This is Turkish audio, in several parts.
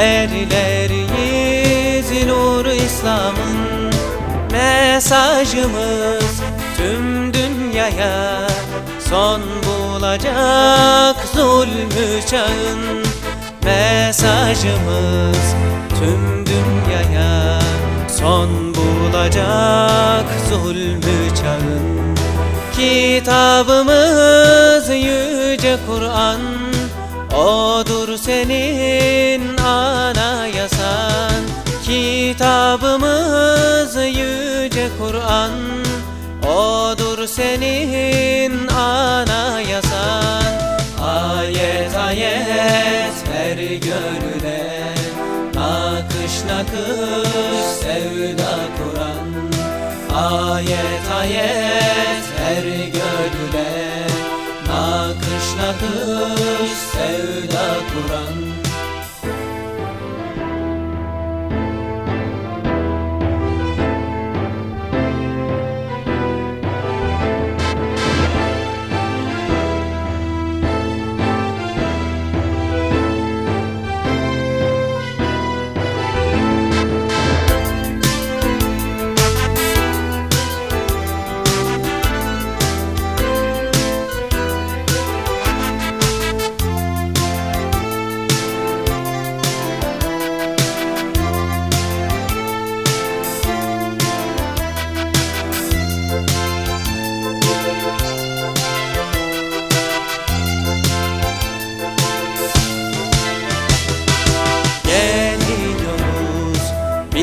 Erleriyiz nur İslam'ın Mesajımız. Tüm dünyaya Son bulacak zulmü çağın Mesajımız. Tüm dünyaya Son bulacak zulmü çağın. Kitabımız yüce Kur'an O'dur senin Kur'an Odur senin anayasan. Ayet ayet her gönüle Nakış nakış sevda Kur'an. Ayet ayet her gönüle Nakış nakış sevda Kur'an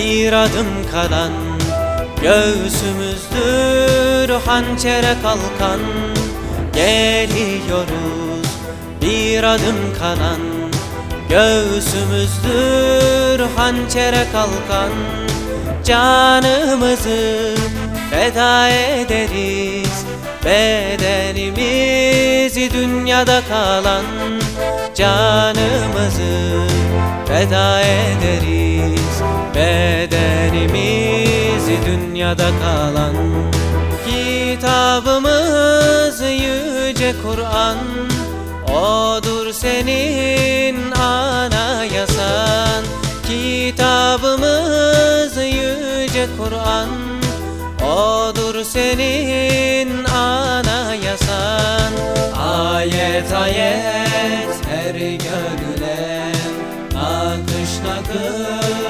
bir adım kalan Göğsümüzdür hançere kalkan. Geliyoruz bir adım kalan Göğsümüzdür hançere kalkan. Canımızı feda ederiz Bedenimizi dünyada kalan. Canımızı feda ederiz Bedenimizi dünyada kalan. Kitabımız yüce Kur'an. Odur senin anayasan. Kitabımız yüce Kur'an. Odur senin anayasan. Ayet ayet her gönüle. Nakış nakış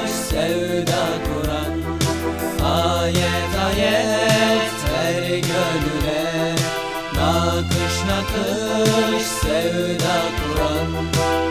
Nakış nakış sevda Kur'an